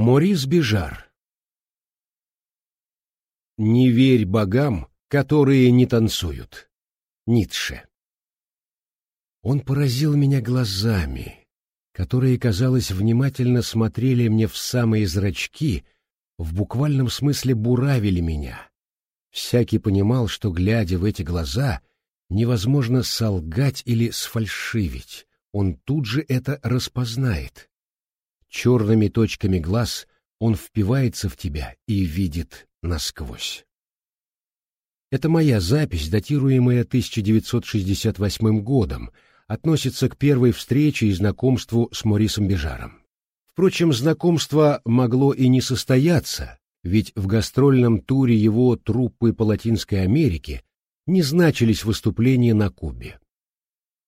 Морис Бежар «Не верь богам, которые не танцуют» Ницше Он поразил меня глазами, которые, казалось, внимательно смотрели мне в самые зрачки, в буквальном смысле буравили меня. Всякий понимал, что, глядя в эти глаза, невозможно солгать или сфальшивить, он тут же это распознает. Черными точками глаз он впивается в тебя и видит насквозь. Это моя запись, датируемая 1968 годом, относится к первой встрече и знакомству с Морисом Бежаром. Впрочем, знакомство могло и не состояться, ведь в гастрольном туре его труппы по Латинской Америке не значились выступления на Кубе.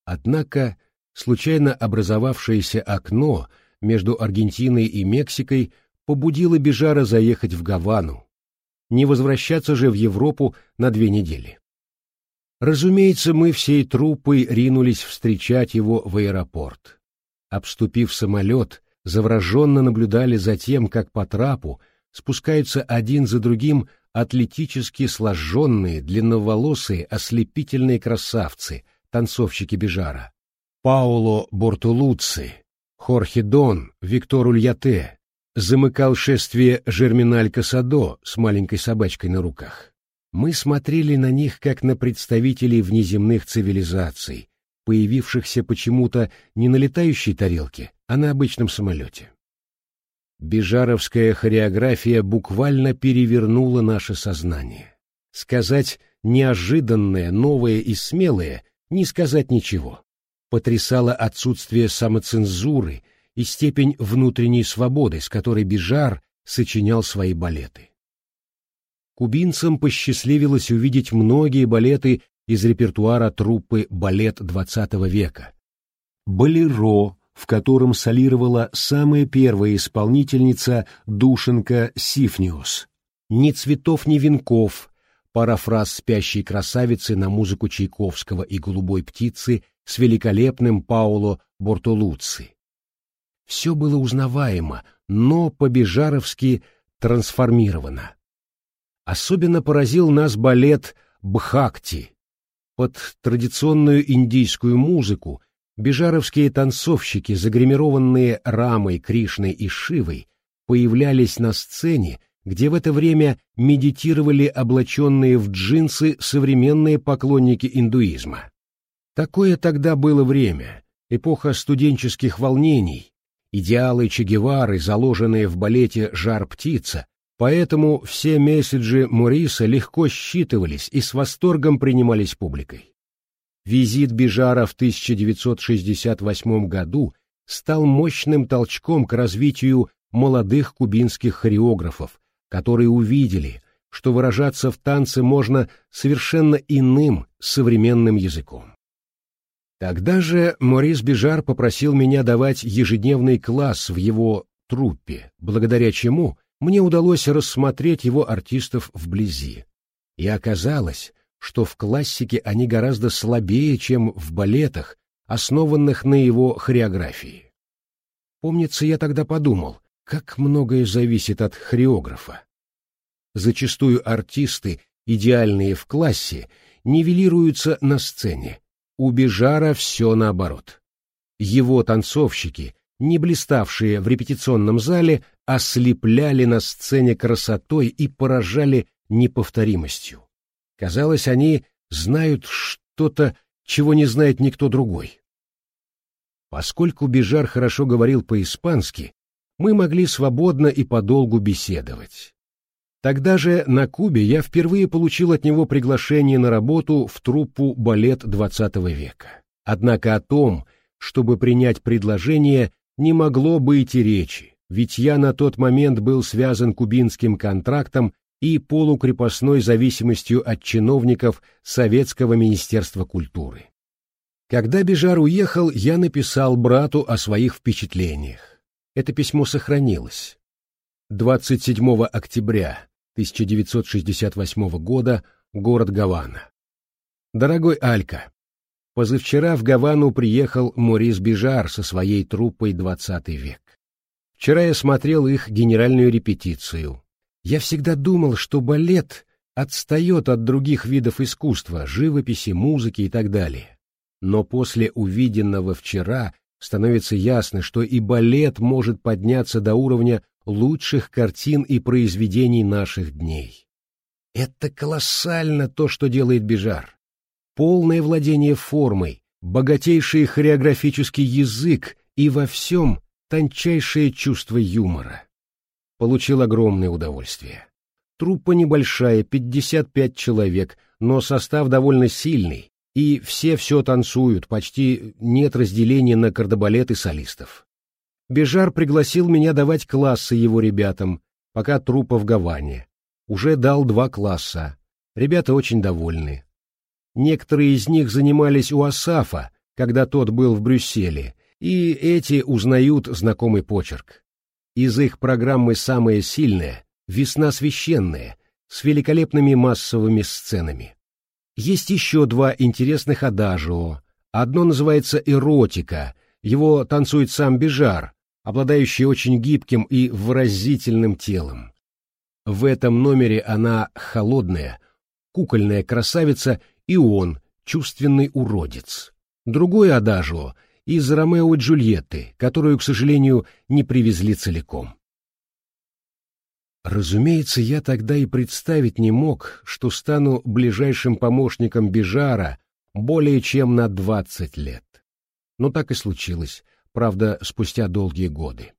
Однако случайно образовавшееся окно между Аргентиной и Мексикой побудило Бежара заехать в Гавану, не возвращаться же в Европу на две недели. Разумеется, мы всей труппой ринулись встречать его в аэропорт. Обступив самолет, завороженно наблюдали за тем, как по трапу спускаются один за другим атлетически сложенные, длинноволосые, ослепительные красавцы, танцовщики Бежара. Пауло Бортулуци, Хорхе Дон, Виктор Ульяте, замыкал шествие Жерминаль Касадо с маленькой собачкой на руках. Мы смотрели на них как на представителей внеземных цивилизаций, появившихся почему-то не на летающей тарелке, а на обычном самолете. Бежаровская хореография буквально перевернула наше сознание. Сказать неожиданное, новое и смелое, не сказать ничего. Потрясало отсутствие самоцензуры и степень внутренней свободы, с которой Бежар сочинял свои балеты. Кубинцам посчастливилось увидеть многие балеты из репертуара труппы «Балет XX века». «Болеро», в котором солировала самая первая исполнительница Душенко Сифниус. «Ни цветов, ни венков», парафраз спящей красавицы на музыку Чайковского и «Голубой птицы» с великолепным Пауло Бортолуцци. Все было узнаваемо, но по-бежаровски трансформировано. Особенно поразил нас балет «Бхакти». Под традиционную индийскую музыку бежаровские танцовщики, загримированные Рамой, Кришной и Шивой, появлялись на сцене, где в это время медитировали облаченные в джинсы современные поклонники индуизма. Такое тогда было время, эпоха студенческих волнений, идеалы Че Гевары, заложенные в балете «Жар птица», поэтому все месседжи Мориса легко считывались и с восторгом принимались публикой. Визит Бижара в 1968 году стал мощным толчком к развитию молодых кубинских хореографов, которые увидели, что выражаться в танце можно совершенно иным современным языком. Тогда же Морис Бижар попросил меня давать ежедневный класс в его труппе, благодаря чему мне удалось рассмотреть его артистов вблизи. И оказалось, что в классике они гораздо слабее, чем в балетах, основанных на его хореографии. Помнится, я тогда подумал, как многое зависит от хореографа. Зачастую артисты, идеальные в классе, нивелируются на сцене, у Бежара все наоборот. Его танцовщики, не блиставшие в репетиционном зале, ослепляли на сцене красотой и поражали неповторимостью. Казалось, они знают что-то, чего не знает никто другой. Поскольку Бежар хорошо говорил по-испански, мы могли свободно и подолгу беседовать. Тогда же на Кубе я впервые получил от него приглашение на работу в труппу «Балет XX века». Однако о том, чтобы принять предложение, не могло быть и речи, ведь я на тот момент был связан кубинским контрактом и полукрепостной зависимостью от чиновников Советского Министерства культуры. Когда Бежар уехал, я написал брату о своих впечатлениях. Это письмо сохранилось. 27 октября 1968 года, город Гавана. Дорогой Алька, позавчера в Гавану приехал Морис Бижар со своей труппой «20 век». Вчера я смотрел их генеральную репетицию. Я всегда думал, что балет отстает от других видов искусства, живописи, музыки и так далее. Но после увиденного вчера становится ясно, что и балет может подняться до уровня лучших картин и произведений наших дней. Это колоссально то, что делает Бежар. Полное владение формой, богатейший хореографический язык и во всем тончайшее чувство юмора. Получил огромное удовольствие. Труппа небольшая, 55 человек, но состав довольно сильный, и все все танцуют, почти нет разделения на кардебалет и солистов. Бежар пригласил меня давать классы его ребятам, пока труппа в Гаване. Уже дал два класса. Ребята очень довольны. Некоторые из них занимались у Асафа, когда тот был в Брюсселе, и эти узнают знакомый почерк. Из их программы самое сильное — «Весна священная», с великолепными массовыми сценами. Есть еще два интересных адажио. Одно называется «Эротика», его танцует сам Бежар, обладающий очень гибким и выразительным телом. В этом номере она холодная, кукольная красавица, и он — чувственный уродец. Другое адажио из Ромео и Джульетты, которую, к сожалению, не привезли целиком. Разумеется, я тогда и представить не мог, что стану ближайшим помощником Бежара более чем на двадцать лет. Но так и случилось, правда, спустя долгие годы.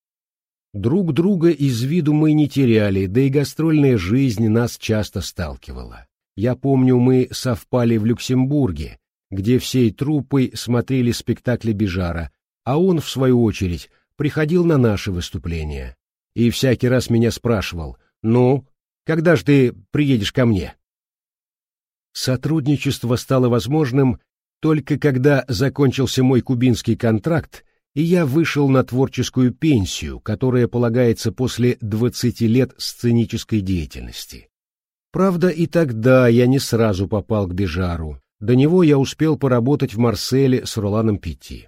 Друг друга из виду мы не теряли, да и гастрольная жизнь нас часто сталкивала. Я помню, мы совпали в Люксембурге, где всей труппой смотрели спектакли Бежара, а он, в свою очередь, приходил на наши выступления и всякий раз меня спрашивал, «Ну, когда же ты приедешь ко мне?» Сотрудничество стало возможным только когда закончился мой кубинский контракт, и я вышел на творческую пенсию, которая полагается после 20 лет сценической деятельности. Правда, и тогда я не сразу попал к Бежару. До него я успел поработать в Марселе с Роланом Петти.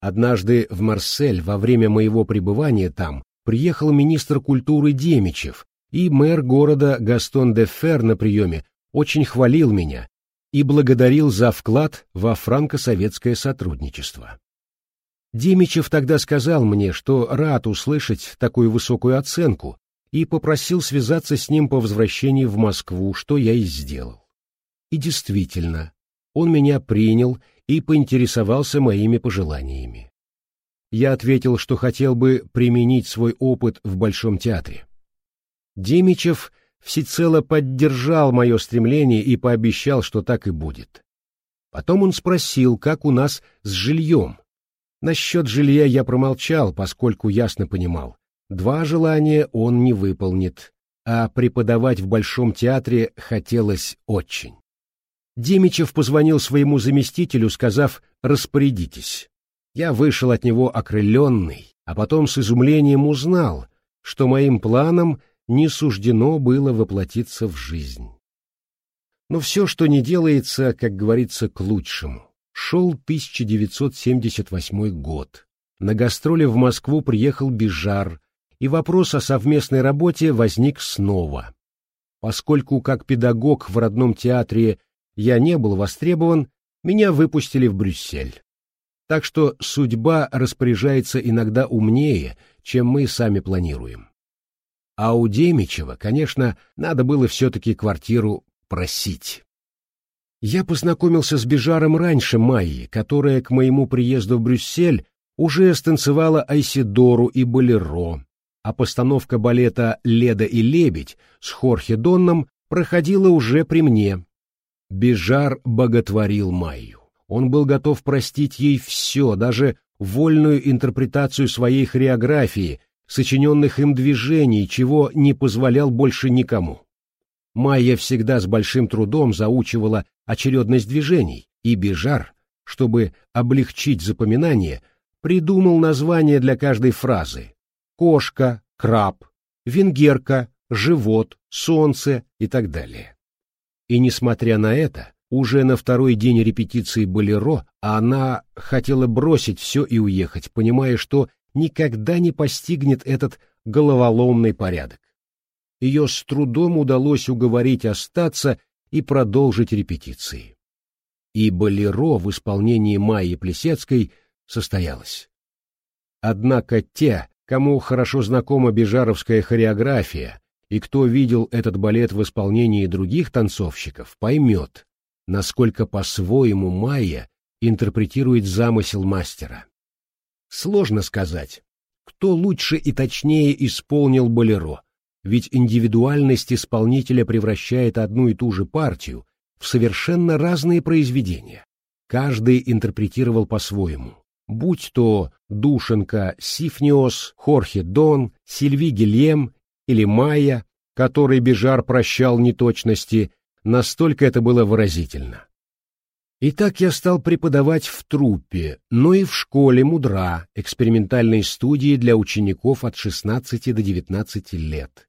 Однажды в Марсель во время моего пребывания там приехал министр культуры Демичев, и мэр города Гастон де Фер на приеме очень хвалил меня и благодарил за вклад во франко-советское сотрудничество. Демичев тогда сказал мне, что рад услышать такую высокую оценку, и попросил связаться с ним по возвращении в Москву, что я и сделал. И действительно, он меня принял и поинтересовался моими пожеланиями. Я ответил, что хотел бы применить свой опыт в Большом театре. Демичев всецело поддержал мое стремление и пообещал, что так и будет. Потом он спросил, как у нас с жильем. Насчет жилья я промолчал, поскольку ясно понимал, два желания он не выполнит, а преподавать в Большом театре хотелось очень. Демичев позвонил своему заместителю, сказав «распорядитесь». Я вышел от него окрыленный, а потом с изумлением узнал, что моим планам не суждено было воплотиться в жизнь. Но все, что не делается, как говорится, к лучшему. Шел 1978 год. На гастроли в Москву приехал Бижар, и вопрос о совместной работе возник снова. Поскольку как педагог в родном театре я не был востребован, меня выпустили в Брюссель. Так что судьба распоряжается иногда умнее, чем мы сами планируем. А у Демичева, конечно, надо было все-таки квартиру просить. Я познакомился с Бежаром раньше Майи, которая к моему приезду в Брюссель уже станцевала Айсидору и Болеро, а постановка балета «Леда и лебедь» с Хорхе Донном проходила уже при мне. Бежар боготворил Майю. Он был готов простить ей все, даже вольную интерпретацию своей хореографии, сочиненных им движений, чего не позволял больше никому. Майя всегда с большим трудом заучивала очередность движений, и Бежар, чтобы облегчить запоминание, придумал название для каждой фразы «кошка», «краб», «венгерка», «живот», «солнце» и так далее. И несмотря на это, уже на второй день репетиции «Болеро» она хотела бросить все и уехать, понимая, что никогда не постигнет этот головоломный порядок. Ее с трудом удалось уговорить остаться и продолжить репетиции. И «Болеро» в исполнении Майи Плесецкой состоялось. Однако те, кому хорошо знакома бежаровская хореография, и кто видел этот балет в исполнении других танцовщиков, поймет, насколько по-своему Майя интерпретирует замысел мастера. Сложно сказать, кто лучше и точнее исполнил болеро, ведь индивидуальность исполнителя превращает одну и ту же партию в совершенно разные произведения. Каждый интерпретировал по-своему, будь то Душенко Сифниос, Хорхе Дон, Сильви Гильем или Майя, который Бежар прощал неточности, настолько это было выразительно. И так я стал преподавать в труппе, но и в школе «Мудра», экспериментальной студии для учеников от 16 до 19 лет.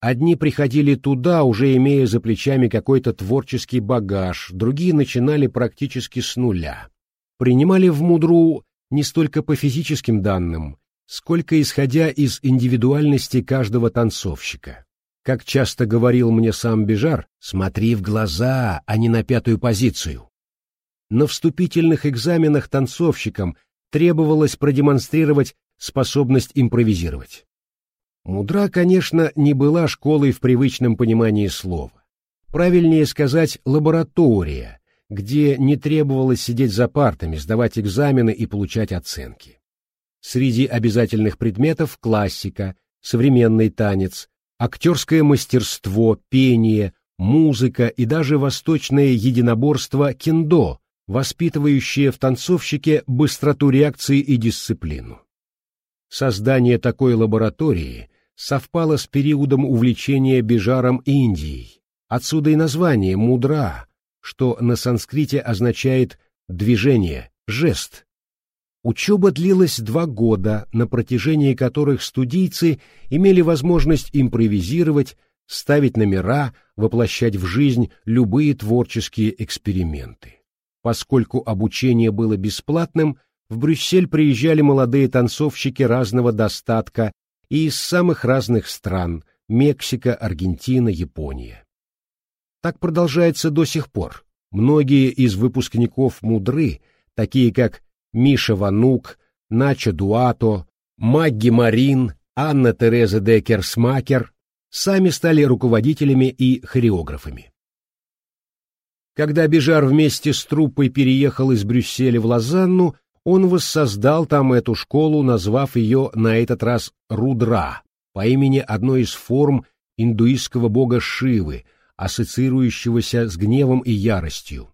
Одни приходили туда, уже имея за плечами какой-то творческий багаж, другие начинали практически с нуля. Принимали в «Мудру» не столько по физическим данным, сколько исходя из индивидуальности каждого танцовщика. Как часто говорил мне сам Бежар, смотри в глаза, а не на пятую позицию. На вступительных экзаменах танцовщикам требовалось продемонстрировать способность импровизировать. Мудра, конечно, не была школой в привычном понимании слова. Правильнее сказать «лаборатория», где не требовалось сидеть за партами, сдавать экзамены и получать оценки. Среди обязательных предметов классика, современный танец, актерское мастерство, пение, музыка и даже восточное единоборство кендо, воспитывающее в танцовщике быстроту реакции и дисциплину. Создание такой лаборатории совпало с периодом увлечения Бежаром Индией, отсюда и название «мудра», что на санскрите означает «движение», «жест». Учеба длилась два года, на протяжении которых студийцы имели возможность импровизировать, ставить номера, воплощать в жизнь любые творческие эксперименты. Поскольку обучение было бесплатным, в Брюссель приезжали молодые танцовщики разного достатка и из самых разных стран – Мексика, Аргентина, Япония. Так продолжается до сих пор. Многие из выпускников «Мудры», такие как Миша Ванук, Начо Дуато, Магги Марин, Анна Тереза Деккер-Смакер, сами стали руководителями и хореографами. Когда Бежар вместе с труппой переехал из Брюсселя в Лозанну, он воссоздал там эту школу, назвав ее на этот раз Рудра, по имени одной из форм индуистского бога Шивы, ассоциирующегося с гневом и яростью.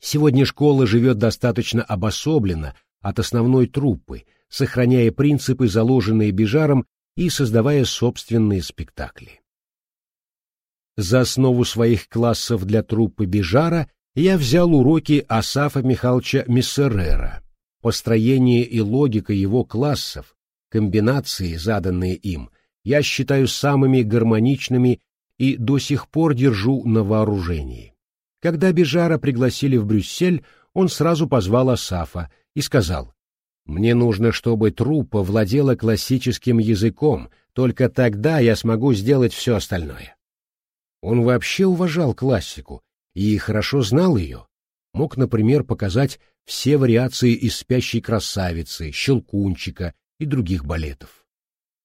Сегодня школа живет достаточно обособленно от основной труппы, сохраняя принципы, заложенные Бежаром, и создавая собственные спектакли. За основу своих классов для труппы Бежара я взял уроки Асафа Михайловича Миссерера. Построение и логика его классов, комбинации, заданные им, я считаю самыми гармоничными и до сих пор держу на вооружении. Когда Бежара пригласили в Брюссель, он сразу позвал Асафа и сказал, «Мне нужно, чтобы труппа владела классическим языком, только тогда я смогу сделать все остальное». Он вообще уважал классику и хорошо знал ее. Мог, например, показать все вариации из «Спящей красавицы», «Щелкунчика» и других балетов.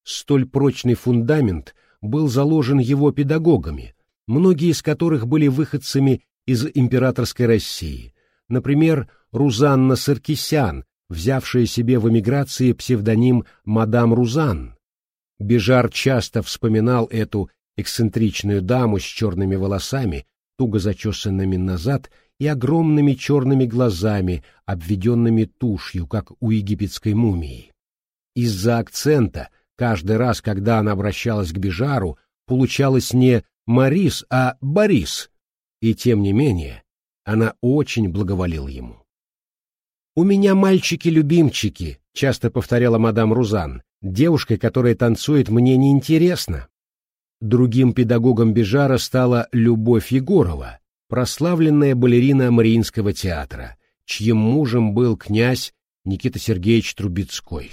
Столь прочный фундамент был заложен его педагогами, многие из которых были выходцами из императорской России, например, Рузанна Саркисян, взявшая себе в эмиграции псевдоним «Мадам Рузан». Бежар часто вспоминал эту эксцентричную даму с черными волосами, туго зачесанными назад и огромными черными глазами, обведенными тушью, как у египетской мумии. Из-за акцента, каждый раз, когда она обращалась к Бежару, получалось не «Марис», а «Борис», и тем не менее она очень благоволила ему. «У меня мальчики-любимчики», — часто повторяла мадам Рузан. «Девушка, которая танцует, мне неинтересна. Другим педагогом Бежара стала Любовь Егорова, прославленная балерина Мариинского театра, чьим мужем был князь Никита Сергеевич Трубецкой.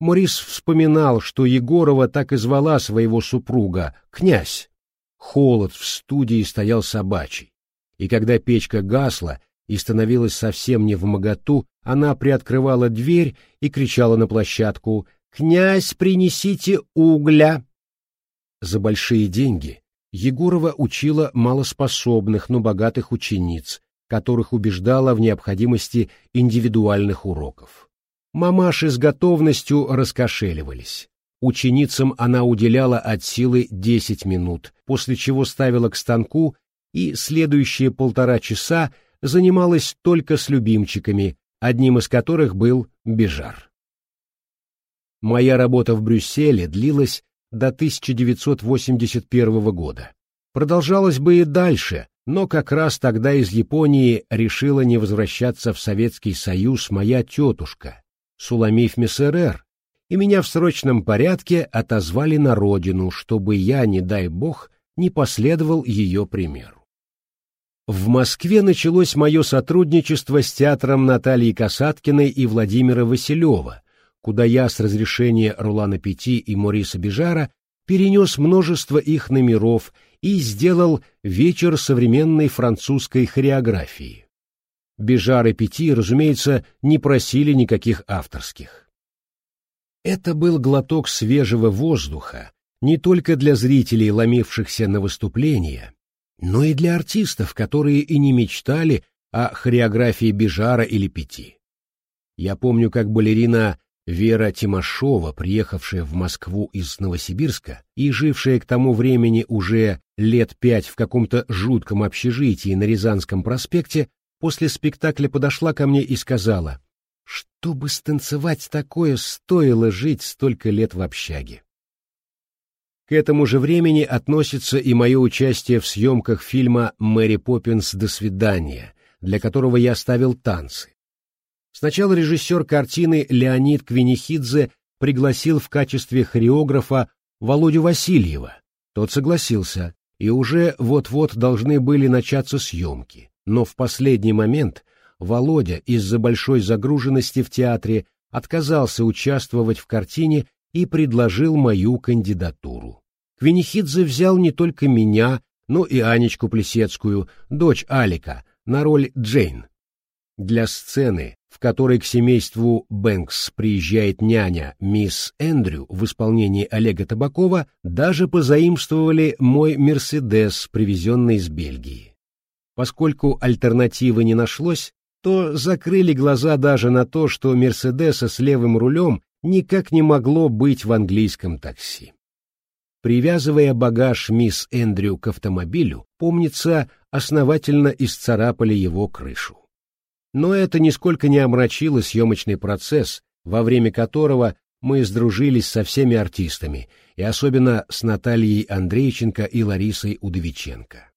Морис вспоминал, что Егорова так и звала своего супруга «князь». Холод в студии стоял собачий, и когда печка гасла и становилась совсем не в моготу, она приоткрывала дверь и кричала на площадку «Князь, принесите угля!». За большие деньги Егорова учила малоспособных, но богатых учениц, которых убеждала в необходимости индивидуальных уроков. Мамаши с готовностью раскошеливались. Ученицам она уделяла от силы 10 минут, после чего ставила к станку и следующие полтора часа занималась только с любимчиками, одним из которых был Бежар. Моя работа в Брюсселе длилась до 1981 года. Продолжалась бы и дальше, но как раз тогда из Японии решила не возвращаться в Советский Союз моя тетушка, Суламиф Мессерер, и меня в срочном порядке отозвали на родину, чтобы я, не дай бог, не последовал ее примеру. В Москве началось мое сотрудничество с театром Натальи Касаткиной и Владимира Василева, куда я с разрешения Рулана Пяти и Мориса Бежара перенес множество их номеров и сделал вечер современной французской хореографии. Бежар и Пяти, разумеется, не просили никаких авторских. Это был глоток свежего воздуха не только для зрителей, ломившихся на выступления, но и для артистов, которые и не мечтали о хореографии Бежара или Пяти. Я помню, как балерина Вера Тимошова, приехавшая в Москву из Новосибирска и жившая к тому времени уже лет пять в каком-то жутком общежитии на Рязанском проспекте, после спектакля подошла ко мне и сказала, «Чтобы станцевать такое, стоило жить столько лет в общаге». К этому же времени относится и мое участие в съемках фильма «Мэри Поппинс. До свидания», для которого я ставил танцы. Сначала режиссер картины Леонид Квинихидзе пригласил в качестве хореографа Володю Васильева. Тот согласился, и уже вот-вот должны были начаться съемки. Но в последний момент Володя из-за большой загруженности в театре отказался участвовать в картине и предложил мою кандидатуру. Квинихидзе взял не только меня, но и Анечку Плесецкую, дочь Алика, на роль Джейн. Для сцены, в которой к семейству Бэнкс приезжает няня мисс Эндрю в исполнении Олега Табакова, даже позаимствовали мой «Мерседес», привезенный из Бельгии. Поскольку альтернативы не нашлось, то закрыли глаза даже на то, что «Мерседеса» с левым рулем никак не могло быть в английском такси. Привязывая багаж мисс Эндрю к автомобилю, помнится, основательно исцарапали его крышу. Но это нисколько не омрачило съемочный процесс, во время которого мы сдружились со всеми артистами, и особенно с Натальей Андрейченко и Ларисой Удовиченко.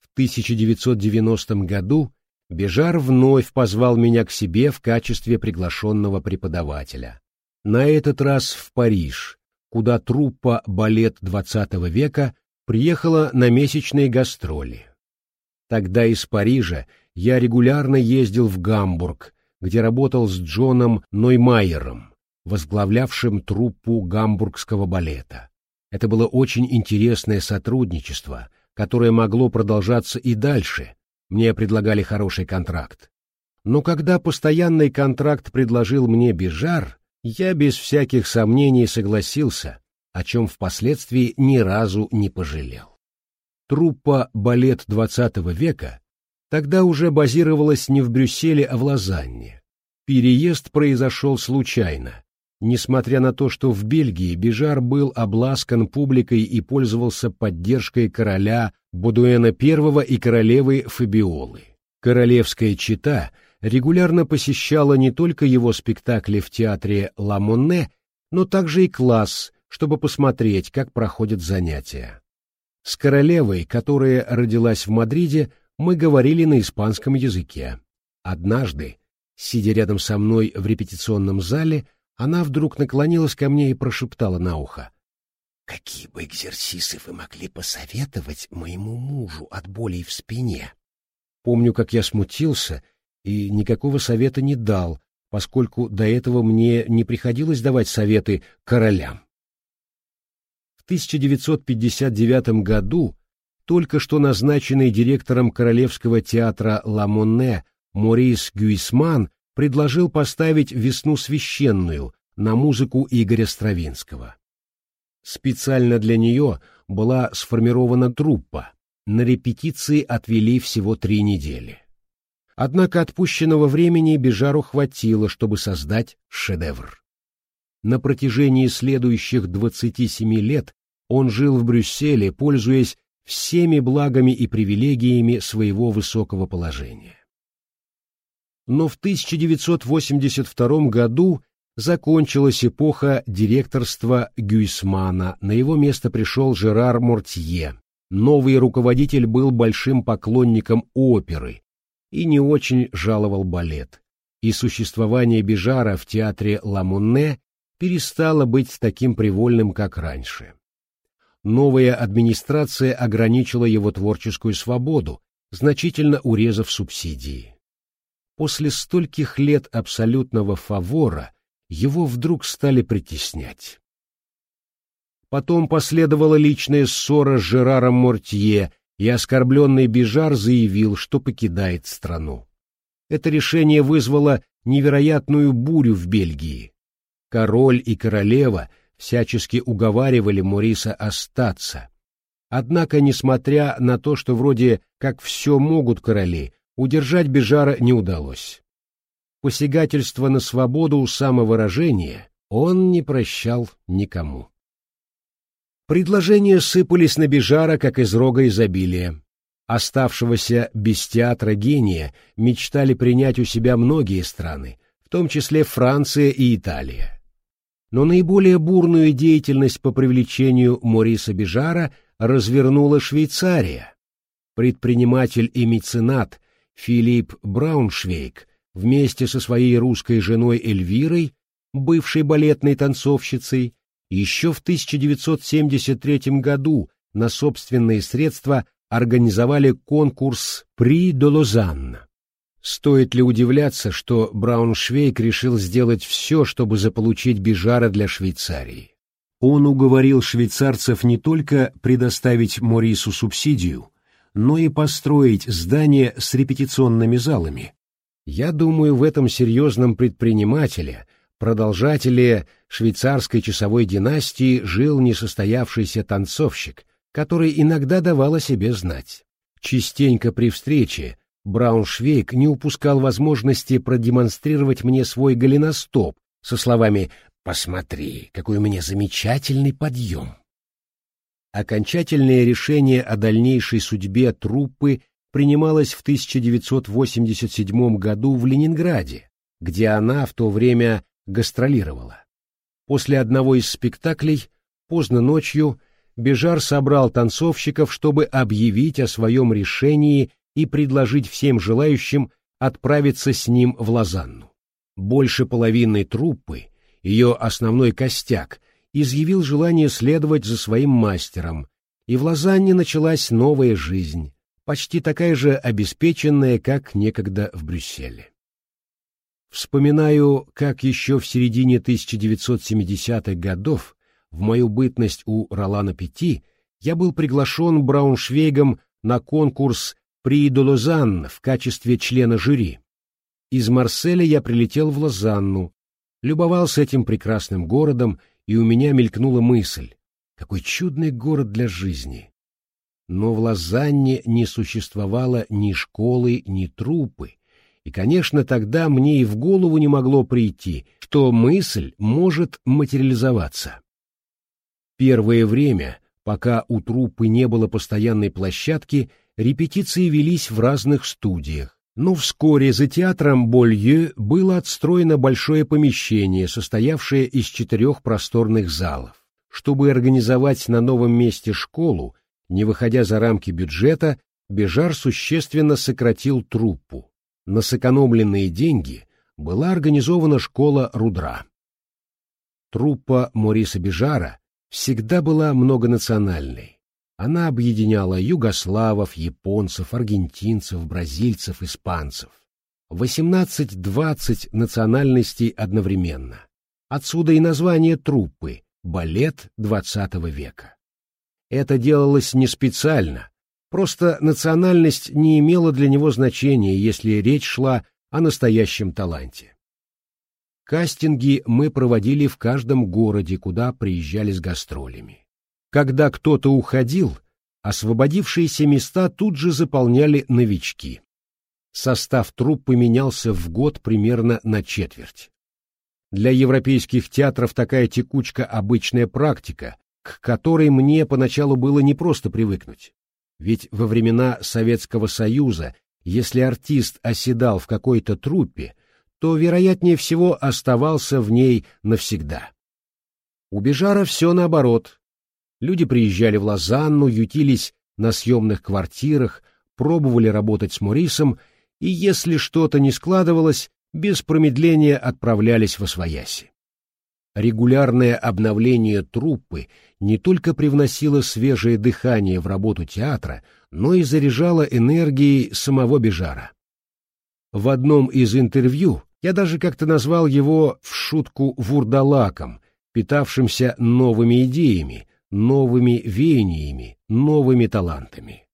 В 1990 году Бежар вновь позвал меня к себе в качестве приглашенного преподавателя на этот раз в Париж, куда труппа «Балет XX века» приехала на месячные гастроли. Тогда из Парижа я регулярно ездил в Гамбург, где работал с Джоном Ноймайером, возглавлявшим труппу гамбургского балета. Это было очень интересное сотрудничество, которое могло продолжаться и дальше. Мне предлагали хороший контракт. Но когда постоянный контракт предложил мне Бижар, я без всяких сомнений согласился, о чем впоследствии ни разу не пожалел. Труппа «Балет XX века» тогда уже базировалась не в Брюсселе, а в Лозанне. Переезд произошел случайно. Несмотря на то, что в Бельгии Бежар был обласкан публикой и пользовался поддержкой короля Бодуэна I и королевы Фабиолы. Королевская чита — регулярно посещала не только его спектакли в театре «Ла Монне», но также и класс, чтобы посмотреть, как проходят занятия. С королевой, которая родилась в Мадриде, мы говорили на испанском языке. Однажды, сидя рядом со мной в репетиционном зале, она вдруг наклонилась ко мне и прошептала на ухо. «Какие бы экзерсисы вы могли посоветовать моему мужу от болей в спине?» Помню, как я смутился и никакого совета не дал, поскольку до этого мне не приходилось давать советы королям. В 1959 году только что назначенный директором Королевского театра Ла Монне Морис Гюисман предложил поставить «Весну священную» на музыку Игоря Стравинского. Специально для нее была сформирована труппа, на репетиции отвели всего три недели. Однако отпущенного времени Бежару хватило, чтобы создать шедевр. На протяжении следующих 27 лет он жил в Брюсселе, пользуясь всеми благами и привилегиями своего высокого положения. Но в 1982 году закончилась эпоха директорства Гюйсмана, на его место пришел Жерар Мортье. Новый руководитель был большим поклонником оперы и не очень жаловал балет. И существование Бежара в театре Ламонне перестало быть таким привольным, как раньше новая администрация ограничила его творческую свободу, значительно урезав субсидии. После стольких лет абсолютного фавора его вдруг стали притеснять. Потом последовала личная ссора с Жераром Мортье, и оскорбленный Бижар заявил, что покидает страну. Это решение вызвало невероятную бурю в Бельгии. Король и королева — всячески уговаривали Мориса остаться. Однако, несмотря на то, что вроде как все могут короли, удержать Бежара не удалось. Посягательство на свободу самовыражения он не прощал никому. Предложения сыпались на Бежара, как из рога изобилия. Оставшегося без театра гения мечтали принять у себя многие страны, в том числе Франция и Италия но наиболее бурную деятельность по привлечению Мориса Бежара развернула Швейцария. Предприниматель и меценат Филипп Брауншвейг вместе со своей русской женой Эльвирой, бывшей балетной танцовщицей, еще в 1973 году на собственные средства организовали конкурс «При де Лозанна». Стоит ли удивляться, что Брауншвейг решил сделать все, чтобы заполучить Бижара для Швейцарии? Он уговорил швейцарцев не только предоставить Морису субсидию, но и построить здание с репетиционными залами. Я думаю, в этом серьезном предпринимателе, продолжателе швейцарской часовой династии жил несостоявшийся танцовщик, который иногда давал о себе знать. Частенько при встрече Брауншвейг не упускал возможности продемонстрировать мне свой голеностоп со словами «Посмотри, какой у меня замечательный подъем». Окончательное решение о дальнейшей судьбе труппы принималось в 1987 году в Ленинграде, где она в то время гастролировала. После одного из спектаклей, поздно ночью, Бежар собрал танцовщиков, чтобы объявить о своем решении и предложить всем желающим отправиться с ним в Лозанну. Больше половины труппы, ее основной костяк, изъявил желание следовать за своим мастером, и в Лозанне началась новая жизнь, почти такая же обеспеченная, как некогда в Брюсселе. Вспоминаю, как еще в середине 1970-х годов, в мою бытность у Ролана Пяти, я был приглашен Брауншвейгом на конкурс при Лозанн в качестве члена жюри. Из Марселя я прилетел в Лозанну, любовался этим прекрасным городом, и у меня мелькнула мысль, какой чудный город для жизни. Но в Лозанне не существовало ни школы, ни трупы, и, конечно, тогда мне и в голову не могло прийти, что мысль может материализоваться. Первое время, пока у труппы не было постоянной площадки, репетиции велись в разных студиях, но вскоре за театром Болье было отстроено большое помещение, состоявшее из четырех просторных залов. Чтобы организовать на новом месте школу, не выходя за рамки бюджета, Бежар существенно сократил труппу. На сэкономленные деньги была организована школа Рудра. Труппа Мориса Бежара всегда была многонациональной. Она объединяла югославов, японцев, аргентинцев, бразильцев, испанцев. 18-20 национальностей одновременно. Отсюда и название труппы «Балет XX века». Это делалось не специально, просто национальность не имела для него значения, если речь шла о настоящем таланте. Кастинги мы проводили в каждом городе, куда приезжали с гастролями. Когда кто-то уходил, освободившиеся места тут же заполняли новички. Состав труппы менялся в год примерно на четверть. Для европейских театров такая текучка — обычная практика, к которой мне поначалу было непросто привыкнуть. Ведь во времена Советского Союза, если артист оседал в какой-то труппе, то, вероятнее всего, оставался в ней навсегда. У Бежара все наоборот. Люди приезжали в Лозанну, ютились на съемных квартирах, пробовали работать с Морисом, и если что-то не складывалось, без промедления отправлялись в Освояси. Регулярное обновление труппы не только привносило свежее дыхание в работу театра, но и заряжало энергией самого Бежара. В одном из интервью я даже как-то назвал его в шутку вурдалаком, питавшимся новыми идеями, новыми веяниями, новыми талантами.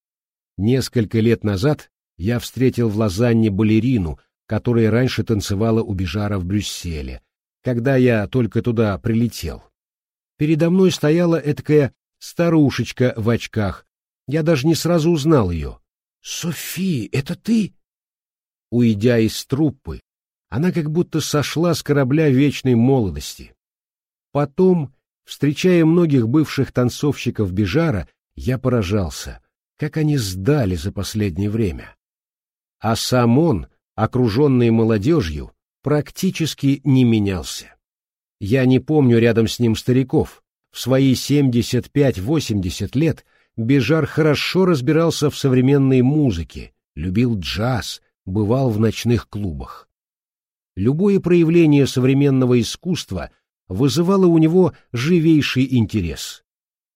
Несколько лет назад я встретил в Лозанне балерину, которая раньше танцевала у Бежара в Брюсселе, когда я только туда прилетел. Передо мной стояла этакая старушечка в очках. Я даже не сразу узнал ее. «Софи, это ты?» Уйдя из труппы, она как будто сошла с корабля вечной молодости. Потом, встречая многих бывших танцовщиков Бежара, я поражался, как они сдали за последнее время. А сам он окруженный молодежью, практически не менялся. Я не помню рядом с ним стариков. В свои 75-80 лет Бежар хорошо разбирался в современной музыке, любил джаз, бывал в ночных клубах. Любое проявление современного искусства вызывало у него живейший интерес.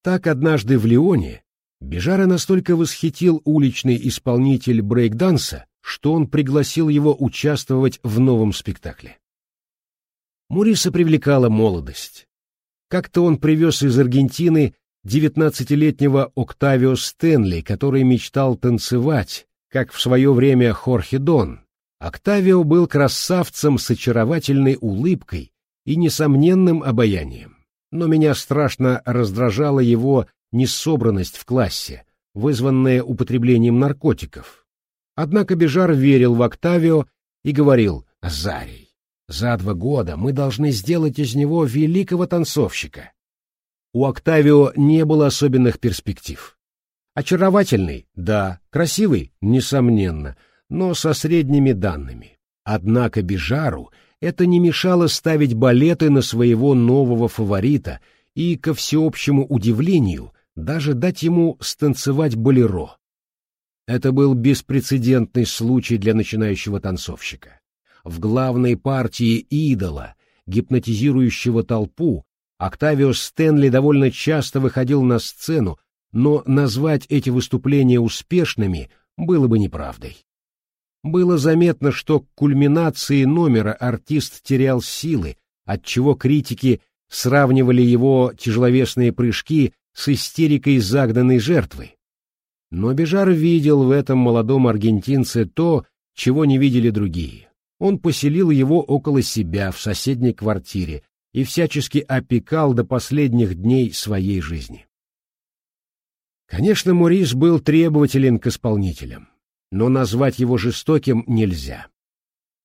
Так однажды в Лионе Бежара настолько восхитил уличный исполнитель брейкданса, что он пригласил его участвовать в новом спектакле. Мориса привлекала молодость. Как-то он привез из Аргентины девятнадцатилетнего Октавио Стэнли, который мечтал танцевать, как в свое время Хорхе Дон. Октавио был красавцем с очаровательной улыбкой и несомненным обаянием. Но меня страшно раздражала его несобранность в классе, вызванная употреблением наркотиков, Однако Бежар верил в Октавио и говорил «Зарий, за два года мы должны сделать из него великого танцовщика». У Октавио не было особенных перспектив. Очаровательный, да, красивый, несомненно, но со средними данными. Однако Бежару это не мешало ставить балеты на своего нового фаворита и, ко всеобщему удивлению, даже дать ему станцевать болеро. Это был беспрецедентный случай для начинающего танцовщика. В главной партии идола, гипнотизирующего толпу, Октавио Стэнли довольно часто выходил на сцену, но назвать эти выступления успешными было бы неправдой. Было заметно, что к кульминации номера артист терял силы, отчего критики сравнивали его тяжеловесные прыжки с истерикой загнанной жертвы. Но Бежар видел в этом молодом аргентинце то, чего не видели другие. Он поселил его около себя в соседней квартире и всячески опекал до последних дней своей жизни. Конечно, Морис был требователен к исполнителям, но назвать его жестоким нельзя.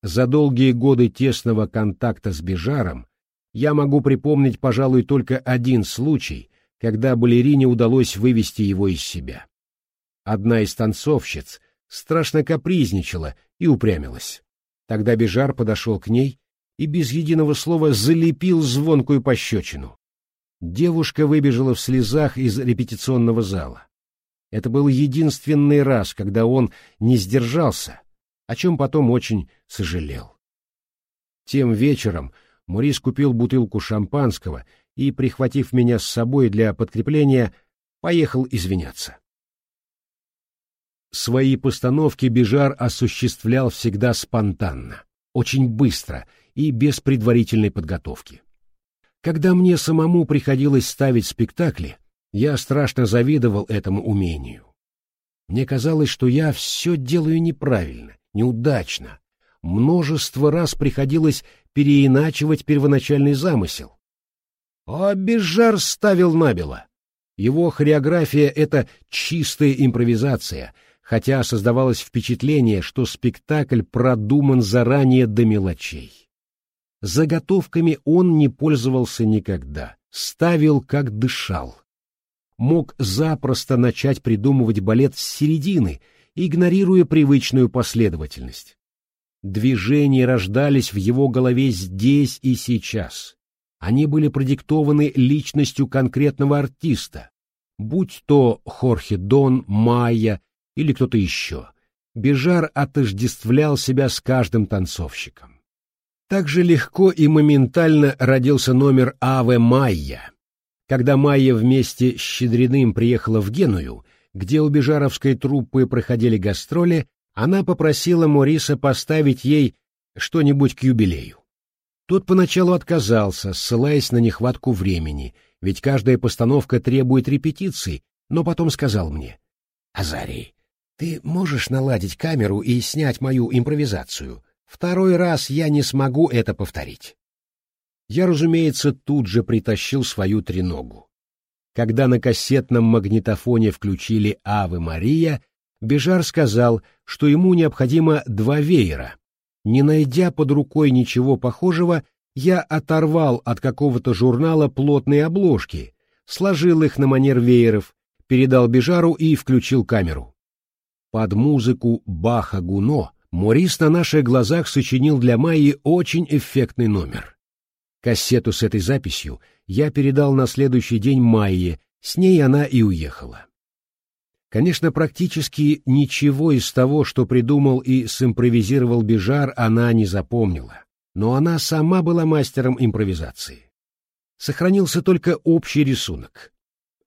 За долгие годы тесного контакта с Бежаром я могу припомнить, пожалуй, только один случай, когда балерине удалось вывести его из себя. Одна из танцовщиц страшно капризничала и упрямилась. Тогда Бежар подошел к ней и без единого слова залепил звонкую пощечину. Девушка выбежала в слезах из репетиционного зала. Это был единственный раз, когда он не сдержался, о чем потом очень сожалел. Тем вечером Морис купил бутылку шампанского и, прихватив меня с собой для подкрепления, поехал извиняться. Свои постановки Бежар осуществлял всегда спонтанно, очень быстро и без предварительной подготовки. Когда мне самому приходилось ставить спектакли, я страшно завидовал этому умению. Мне казалось, что я все делаю неправильно, неудачно. Множество раз приходилось переиначивать первоначальный замысел. А Бежар ставил набело. Его хореография — это чистая импровизация, хотя создавалось впечатление, что спектакль продуман заранее до мелочей. Заготовками он не пользовался никогда, ставил как дышал. Мог запросто начать придумывать балет с середины, игнорируя привычную последовательность. Движения рождались в его голове здесь и сейчас. Они были продиктованы личностью конкретного артиста, будь то Хорхе Дон, Майя или кто-то еще. Бежар отождествлял себя с каждым танцовщиком. Так же легко и моментально родился номер «Аве Майя». Когда Майя вместе с Щедриным приехала в Геную, где у бежаровской труппы проходили гастроли, она попросила Мориса поставить ей что-нибудь к юбилею. Тот поначалу отказался, ссылаясь на нехватку времени, ведь каждая постановка требует репетиций, но потом сказал мне, «Азарий, ты можешь наладить камеру и снять мою импровизацию? Второй раз я не смогу это повторить». Я, разумеется, тут же притащил свою треногу. Когда на кассетном магнитофоне включили «Авы Мария», Бежар сказал, что ему необходимо два веера. Не найдя под рукой ничего похожего, я оторвал от какого-то журнала плотные обложки, сложил их на манер вееров, передал Бежару и включил камеру. Под музыку Баха Гуно Морис на наших глазах сочинил для Майи очень эффектный номер. Кассету с этой записью я передал на следующий день Майе, с ней она и уехала. Конечно, практически ничего из того, что придумал и симпровизировал Бежар, она не запомнила, но она сама была мастером импровизации. Сохранился только общий рисунок.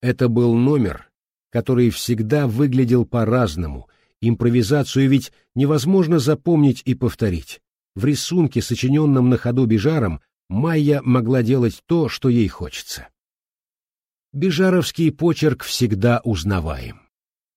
Это был номер, который всегда выглядел по-разному, импровизацию ведь невозможно запомнить и повторить. В рисунке, сочиненном на ходу Бежаром, Майя могла делать то, что ей хочется. Бежаровский почерк всегда узнаваем.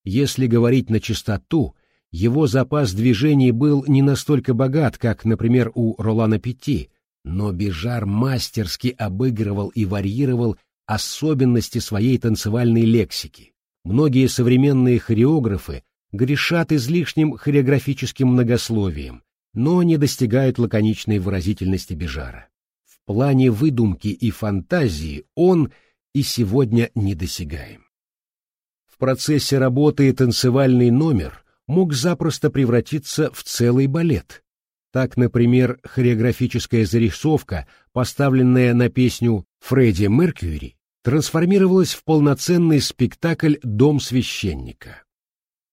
Если говорить на чистоту, его запас движений был не настолько богат, как, например, у Ролана Петти, но Бежар мастерски обыгрывал и варьировал особенности своей танцевальной лексики. Многие современные хореографы грешат излишним хореографическим многословием, но не достигают лаконичной выразительности Бежара. Плане выдумки и фантазии он и сегодня недосягаем. В процессе работы танцевальный номер мог запросто превратиться в целый балет. Так, например, хореографическая зарисовка, поставленная на песню Фредди Меркьюри, трансформировалась в полноценный спектакль «Дом священника».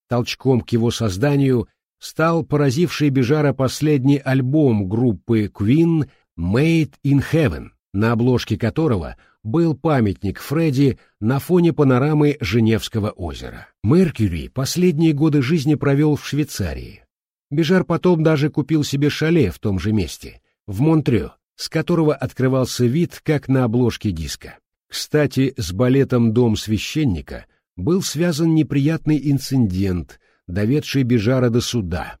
Толчком к его созданию стал поразивший Бежара последний альбом группы Queen «Made in Heaven», на обложке которого был памятник Фредди на фоне панорамы Женевского озера. Меркьюри последние годы жизни провел в Швейцарии. Бежар потом даже купил себе шале в том же месте, в Монтрё, с которого открывался вид, как на обложке диска. Кстати, с балетом «Дом священника» был связан неприятный инцидент, доведший Бежара до суда.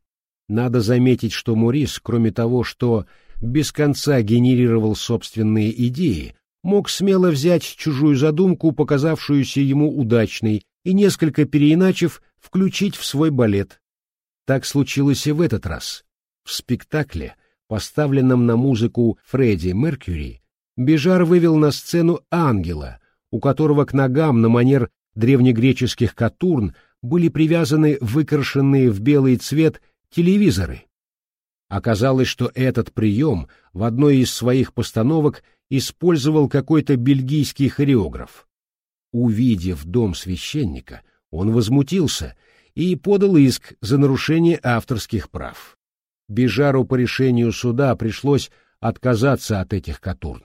Надо заметить, что Морис, кроме того, что без конца генерировал собственные идеи, мог смело взять чужую задумку, показавшуюся ему удачной, и, несколько переиначив, включить в свой балет. Так случилось и в этот раз. В спектакле, поставленном на музыку Фредди Меркьюри, Бежар вывел на сцену ангела, у которого к ногам на манер древнегреческих катурн были привязаны выкрашенные в белый цвет телевизоры. Оказалось, что этот прием в одной из своих постановок использовал какой-то бельгийский хореограф. Увидев дом священника, он возмутился и подал иск за нарушение авторских прав. Бежару по решению суда пришлось отказаться от этих катурн.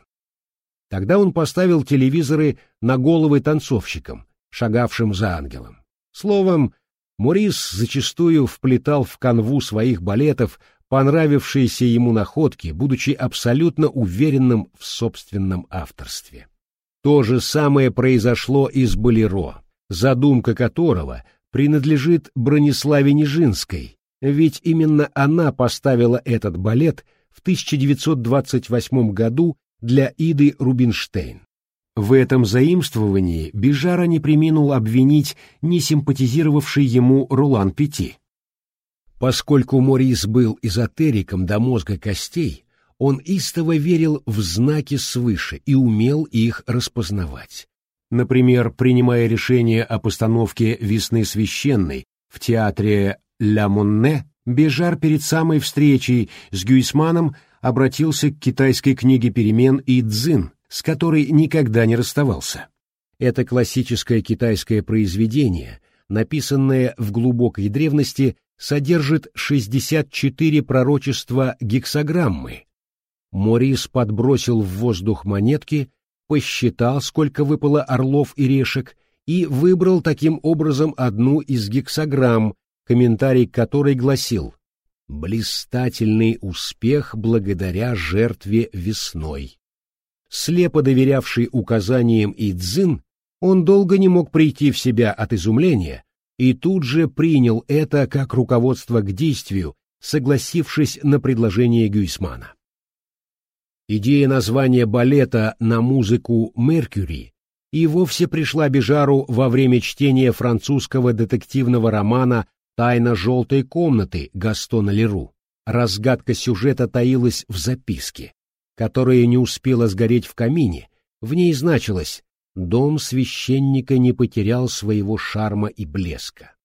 Тогда он поставил телевизоры на головы танцовщикам, шагавшим за ангелом. Словом, Морис зачастую вплетал в канву своих балетов понравившиеся ему находки, будучи абсолютно уверенным в собственном авторстве. То же самое произошло и с «Болеро», задумка которого принадлежит Брониславе Нижинской, ведь именно она поставила этот балет в 1928 году для Иды Рубинштейн. В этом заимствовании Бижара не приминул обвинить не симпатизировавший ему Рулан Пяти. Поскольку Морис был эзотериком до мозга костей, он истово верил в знаки свыше и умел их распознавать. Например, принимая решение о постановке «Весны священной» в театре «Ля Монне», Бежар перед самой встречей с Гюйсманом обратился к китайской книге перемен и Цзин, с которой никогда не расставался. Это классическое китайское произведение, написанное в глубокой древности, содержит 64 пророчества гексаграммы. Морис подбросил в воздух монетки, посчитал, сколько выпало орлов и решек, и выбрал таким образом одну из гексаграмм, комментарий которой гласил «Блистательный успех благодаря жертве весной». Слепо доверявший указаниям Идзин, он долго не мог прийти в себя от изумления и тут же принял это как руководство к действию, согласившись на предложение Гюйсмана. Идея названия балета на музыку «Меркьюри» и вовсе пришла Бежару во время чтения французского детективного романа «Тайна желтой комнаты» Гастона Леру. Разгадка сюжета таилась в записке которая не успела сгореть в камине, в ней значилось «Дом священника не потерял своего шарма и блеска».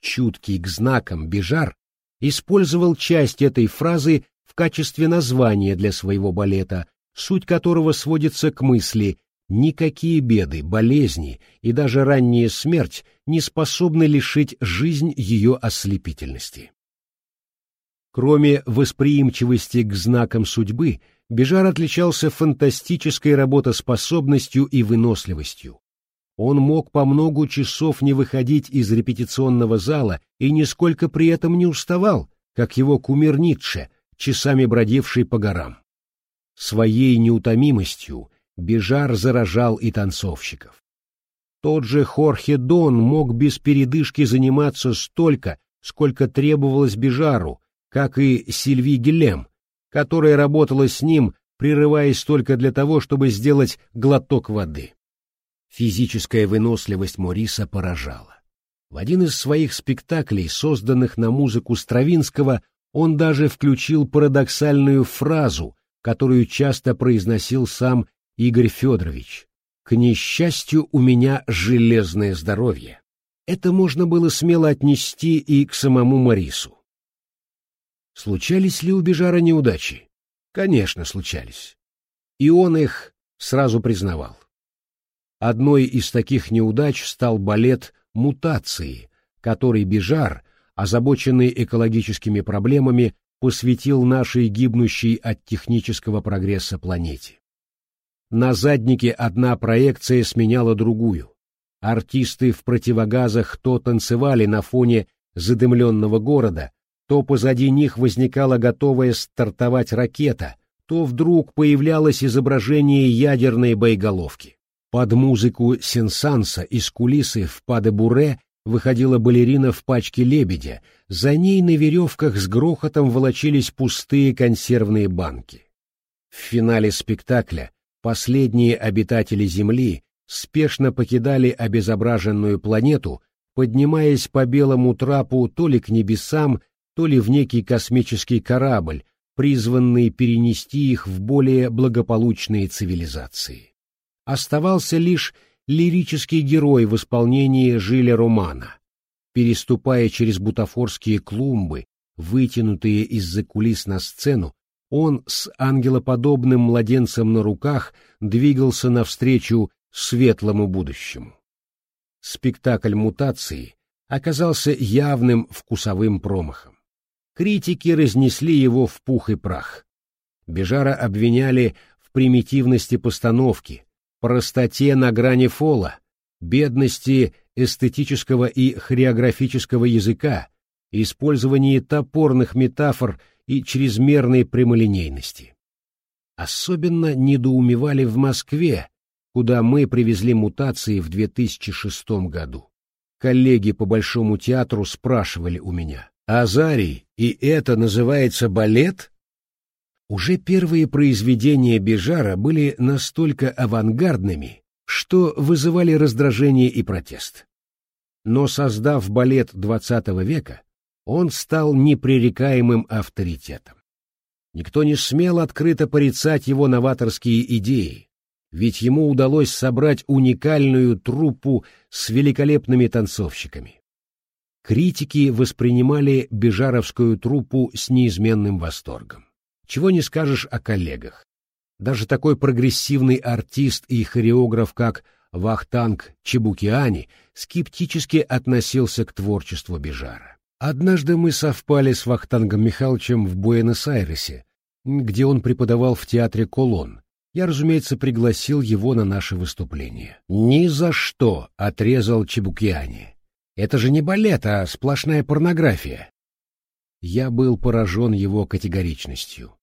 Чуткий к знакам Бежар использовал часть этой фразы в качестве названия для своего балета, суть которого сводится к мысли «никакие беды, болезни и даже ранняя смерть не способны лишить жизнь ее ослепительности». Кроме восприимчивости к знакам судьбы, Бежар отличался фантастической работоспособностью и выносливостью. Он мог по много часов не выходить из репетиционного зала и нисколько при этом не уставал, как его кумир Ницше, часами бродивший по горам. Своей неутомимостью Бежар заражал и танцовщиков. Тот же Хорхе Дон мог без передышки заниматься столько, сколько требовалось Бежару, как и Сильви Гелем, которая работала с ним, прерываясь только для того, чтобы сделать глоток воды. Физическая выносливость Мориса поражала. В один из своих спектаклей, созданных на музыку Стравинского, он даже включил парадоксальную фразу, которую часто произносил сам Игорь Федорович. «К несчастью, у меня железное здоровье». Это можно было смело отнести и к самому Морису. Случались ли у Бежара неудачи? Конечно, случались. И он их сразу признавал. Одной из таких неудач стал балет «Мутации», который Бежар, озабоченный экологическими проблемами, посвятил нашей гибнущей от технического прогресса планете. На заднике одна проекция сменяла другую. Артисты в противогазах то танцевали на фоне задымленного города, то позади них возникала готовая стартовать ракета, то вдруг появлялось изображение ядерной боеголовки. Под музыку сенсанса из кулисы в Паде-Буре выходила балерина в пачке лебедя, за ней на веревках с грохотом волочились пустые консервные банки. В финале спектакля последние обитатели Земли спешно покидали обезображенную планету, поднимаясь по белому трапу то ли к небесам, то ли в некий космический корабль, призванный перенести их в более благополучные цивилизации. Оставался лишь лирический герой в исполнении Жиля Романа. Переступая через бутафорские клумбы, вытянутые из-за кулис на сцену, он с ангелоподобным младенцем на руках двигался навстречу светлому будущему. Спектакль мутации оказался явным вкусовым промахом. Критики разнесли его в пух и прах. Бежара обвиняли в примитивности постановки, простоте на грани фола, бедности эстетического и хореографического языка, использовании топорных метафор и чрезмерной прямолинейности. Особенно недоумевали в Москве, куда мы привезли мутации в 2006 году. Коллеги по Большому театру спрашивали у меня, «Азарий, и это называется балет?» Уже первые произведения Бежара были настолько авангардными, что вызывали раздражение и протест. Но создав балет XX века, он стал непререкаемым авторитетом. Никто не смел открыто порицать его новаторские идеи, ведь ему удалось собрать уникальную труппу с великолепными танцовщиками. Критики воспринимали бежаровскую труппу с неизменным восторгом. Чего не скажешь о коллегах. Даже такой прогрессивный артист и хореограф, как Вахтанг Чебукиани, скептически относился к творчеству Бежара. Однажды мы совпали с Вахтангом Михайловичем в Буэнос-Айресе, где он преподавал в театре «Колон». Я, разумеется, пригласил его на наше выступление. «Ни за что!» — отрезал Чебукиани. «Это же не балет, а сплошная порнография». Я был поражен его категоричностью.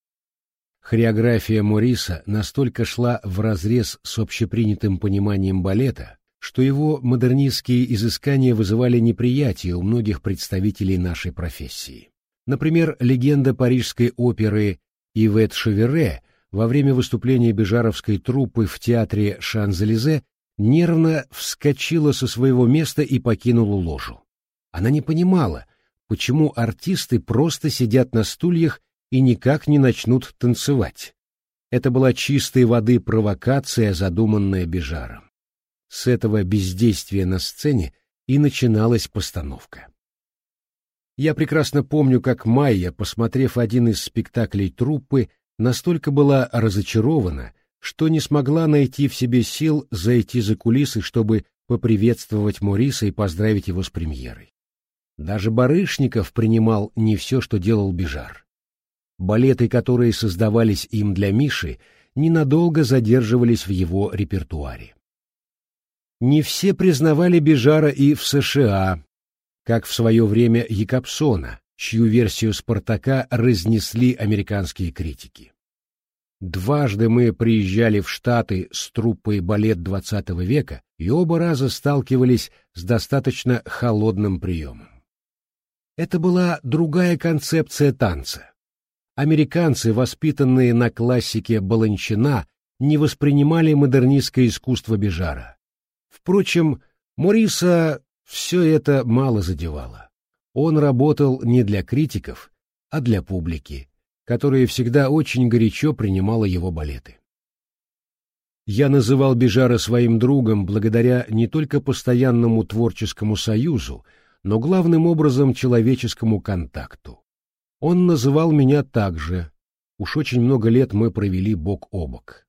Хореография Мориса настолько шла вразрез с общепринятым пониманием балета, что его модернистские изыскания вызывали неприятие у многих представителей нашей профессии. Например, легенда парижской оперы Ивет Шевере во время выступления бежаровской труппы в театре Шанзелизе нервно вскочила со своего места и покинула ложу. Она не понимала, почему артисты просто сидят на стульях и никак не начнут танцевать. Это была чистой воды провокация, задуманная Бежаром. С этого бездействия на сцене и начиналась постановка. Я прекрасно помню, как Майя, посмотрев один из спектаклей труппы, настолько была разочарована, что не смогла найти в себе сил зайти за кулисы, чтобы поприветствовать Мориса и поздравить его с премьерой. Даже Барышников принимал не все, что делал Бежар. Балеты, которые создавались им для Миши, ненадолго задерживались в его репертуаре. Не все признавали Бежара и в США, как в свое время Якобсона, чью версию «Спартака» разнесли американские критики. Дважды мы приезжали в Штаты с труппой балет XX века и оба раза сталкивались с достаточно холодным приемом. Это была другая концепция танца. Американцы, воспитанные на классике Баланчина, не воспринимали модернистское искусство Бежара. Впрочем, Мориса все это мало задевало. Он работал не для критиков, а для публики, которая всегда очень горячо принимала его балеты. Я называл Бежара своим другом благодаря не только постоянному творческому союзу, но главным образом человеческому контакту. Он называл меня так же. Уж очень много лет мы провели бок о бок.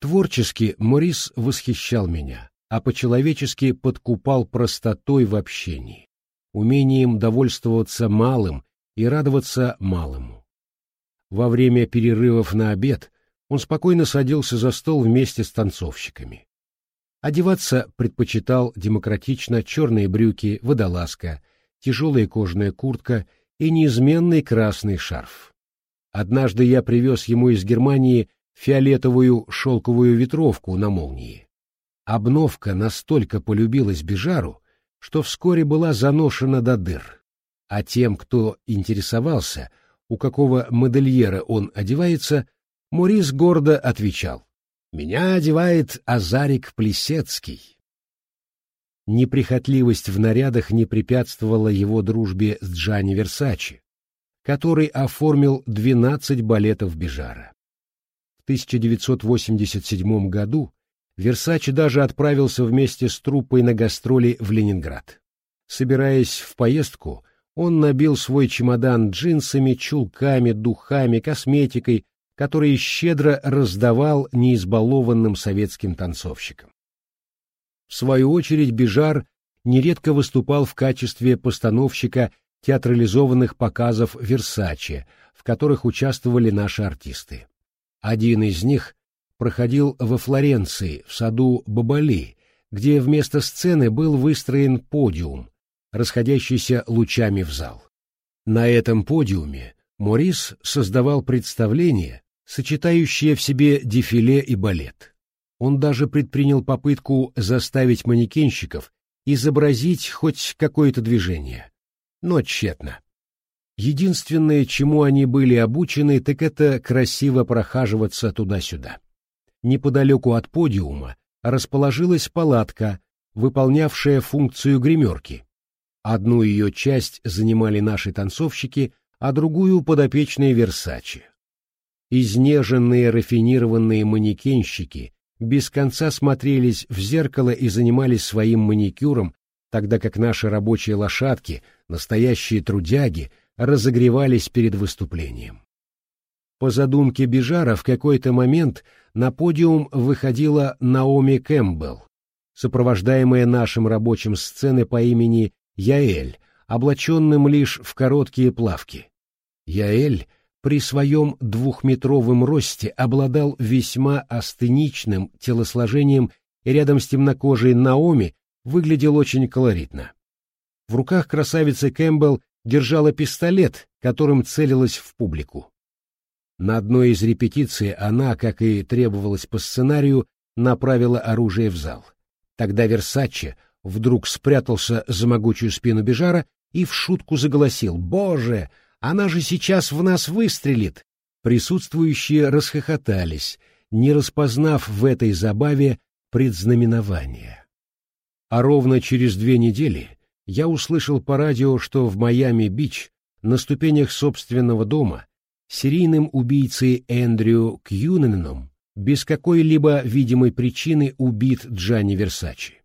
Творчески Морис восхищал меня, а по-человечески подкупал простотой в общении, умением довольствоваться малым и радоваться малому. Во время перерывов на обед он спокойно садился за стол вместе с танцовщиками. Одеваться предпочитал демократично черные брюки, водолазка, тяжелая кожаная куртка и неизменный красный шарф. Однажды я привез ему из Германии фиолетовую шелковую ветровку на молнии. Обновка настолько полюбилась Бежару, что вскоре была заношена до дыр, а тем, кто интересовался, у какого модельера он одевается, Морис гордо отвечал «Меня одевает Азарик Плесецкий». Неприхотливость в нарядах не препятствовала его дружбе с Джанни Версачи, который оформил 12 балетов Бежара. В 1987 году Версачи даже отправился вместе с труппой на гастроли в Ленинград. Собираясь в поездку, он набил свой чемодан джинсами, чулками, духами, косметикой, которые щедро раздавал неизбалованным советским танцовщикам. В свою очередь Бижар нередко выступал в качестве постановщика театрализованных показов «Версаче», в которых участвовали наши артисты. Один из них проходил во Флоренции, в саду Бабали, где вместо сцены был выстроен подиум, расходящийся лучами в зал. На этом подиуме Морис создавал представление, сочетающее в себе дефиле и балет. Он даже предпринял попытку заставить манекенщиков изобразить хоть какое-то движение. Но тщетно. Единственное, чему они были обучены, так это красиво прохаживаться туда-сюда. Неподалеку от подиума расположилась палатка, выполнявшая функцию гримерки. Одну ее часть занимали наши танцовщики, а другую — подопечные Версачи. Изнеженные рафинированные манекенщики без конца смотрелись в зеркало и занимались своим маникюром, тогда как наши рабочие лошадки, настоящие трудяги, разогревались перед выступлением. По задумке Бижара в какой-то момент на подиум выходила Наоми Кэмпбелл, сопровождаемая нашим рабочим сцены по имени Яэль, облаченным лишь в короткие плавки. Яэль при своем двухметровом росте обладал весьма астеничным телосложением и рядом с темнокожей Наоми выглядел очень колоритно. В руках красавицы Кэмпбелл держала пистолет, которым целилась в публику. На одной из репетиций она, как и требовалось по сценарию, направила оружие в зал. Тогда Версаче вдруг спрятался за могучую спину Бежара и в шутку заголосил «Боже, она же сейчас в нас выстрелит!» Присутствующие расхохотались, не распознав в этой забаве предзнаменование. А ровно через две недели я услышал по радио, что в Майами-Бич на ступенях собственного дома серийным убийцей Эндрю Кьюненом без какой-либо видимой причины убит Джанни Версачи.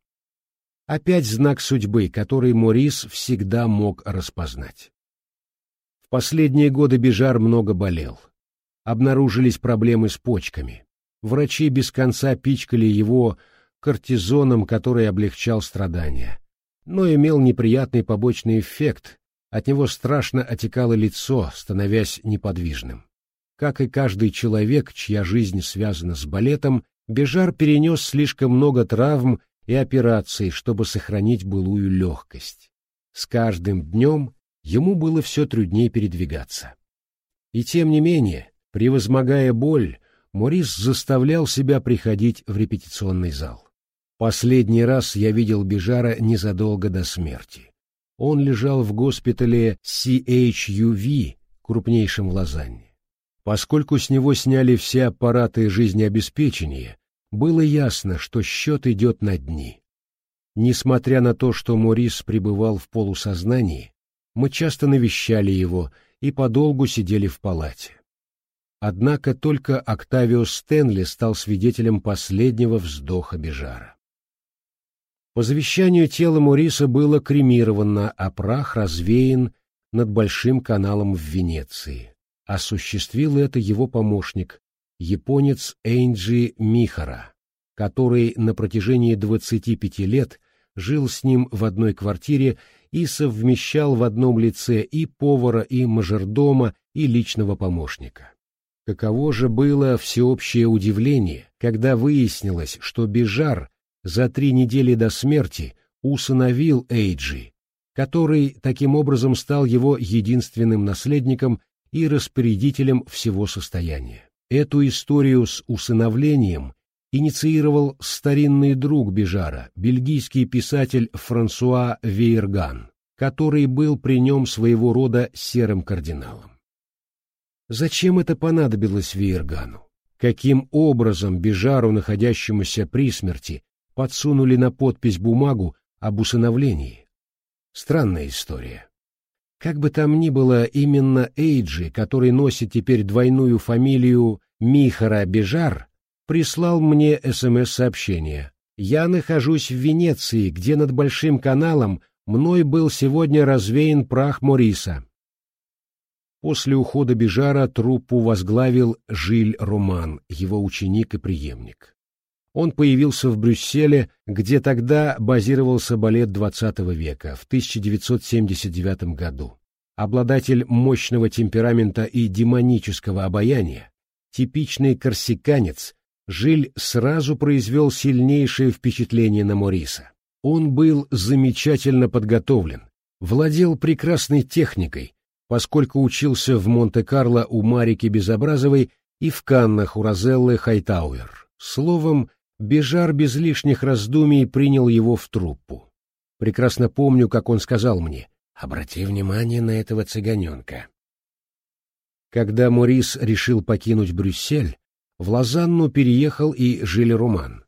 Опять знак судьбы, который Морис всегда мог распознать. В последние годы Бежар много болел. Обнаружились проблемы с почками. Врачи без конца пичкали его кортизоном, который облегчал страдания. Но имел неприятный побочный эффект, от него страшно отекало лицо, становясь неподвижным. Как и каждый человек, чья жизнь связана с балетом, Бежар перенес слишком много травм и операций, чтобы сохранить былую легкость. С каждым днем ему было все труднее передвигаться. И тем не менее, превозмогая боль, Морис заставлял себя приходить в репетиционный зал. Последний раз я видел Бежара незадолго до смерти. Он лежал в госпитале CHUV, крупнейшем в Лозанне. Поскольку с него сняли все аппараты жизнеобеспечения, было ясно, что счет идет на дни. Несмотря на то, что Морис пребывал в полусознании, мы часто навещали его и подолгу сидели в палате. Однако только Октавио Стэнли стал свидетелем последнего вздоха Бежара. По завещанию тело Мориса было кремировано, а прах развеян над Большим каналом в Венеции. Осуществил это его помощник, японец Эйнджи Михара, который на протяжении 25 лет жил с ним в одной квартире и совмещал в одном лице и повара, и мажордома, и личного помощника. Каково же было всеобщее удивление, когда выяснилось, что Бежар за три недели до смерти усыновил Эйджи, который таким образом стал его единственным наследником и распорядителем всего состояния. Эту историю с усыновлением инициировал старинный друг Бежара, бельгийский писатель Франсуа Вейерган, который был при нем своего рода серым кардиналом. Зачем это понадобилось Вейергану? Каким образом Бежару, находящемуся при смерти, подсунули на подпись бумагу об усыновлении? Странная история. Как бы там ни было, именно Эйджи, который носит теперь двойную фамилию Михара Бежар, прислал мне СМС-сообщение. «Я нахожусь в Венеции, где над Большим каналом мной был сегодня развеян прах Мориса». После ухода Бежара труппу возглавил Жиль Роман, его ученик и преемник. Он появился в Брюсселе, где тогда базировался балет XX века, в 1979 году. Обладатель мощного темперамента и демонического обаяния, типичный корсиканец, Жиль сразу произвел сильнейшее впечатление на Мориса. Он был замечательно подготовлен, владел прекрасной техникой, поскольку учился в Монте-Карло у Марики Безобразовой и в Каннах у Розеллы Хайтауэр. Словом, Бежар без лишних раздумий принял его в труппу. Прекрасно помню, как он сказал мне, «Обрати внимание на этого цыганенка». Когда Морис решил покинуть Брюссель, в Лозанну переехал и Жиль Роман.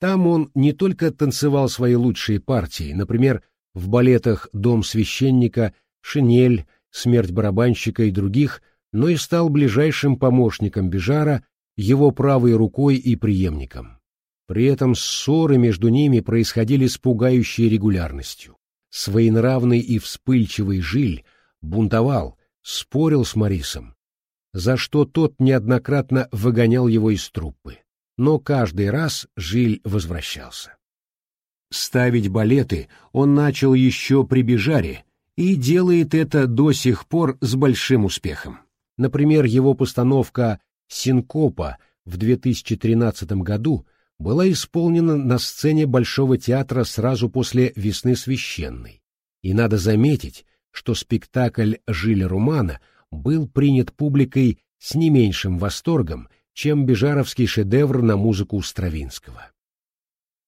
Там он не только танцевал свои лучшие партии, например, в балетах «Дом священника», «Шинель», «Смерть барабанщика» и других, но и стал ближайшим помощником Бежара, его правой рукой и преемником. При этом ссоры между ними происходили с пугающей регулярностью. Своенравный и вспыльчивый Жиль бунтовал, спорил с Марисом, за что тот неоднократно выгонял его из труппы. Но каждый раз Жиль возвращался. Ставить балеты он начал еще при Бежаре и делает это до сих пор с большим успехом. Например, его постановка «Синкопа» в 2013 году была исполнена на сцене Большого театра сразу после «Весны священной». И надо заметить, что спектакль Жиля Румана был принят публикой с не меньшим восторгом, чем бежаровский шедевр на музыку Стравинского.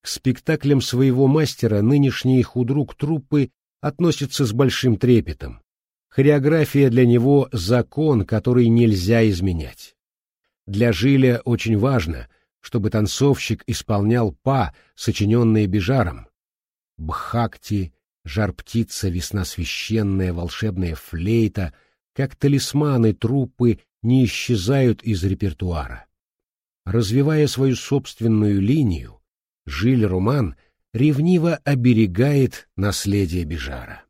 К спектаклям своего мастера нынешний худрук труппы относится с большим трепетом. Хореография для него — закон, который нельзя изменять. Для Жиля очень важно, чтобы танцовщик исполнял па, сочиненные Бежаром. Бхакти, жар-птица, весна священная, волшебная флейта, как талисманы труппы не исчезают из репертуара. Развивая свою собственную линию, Жиль Роман ревниво оберегает наследие Бежара.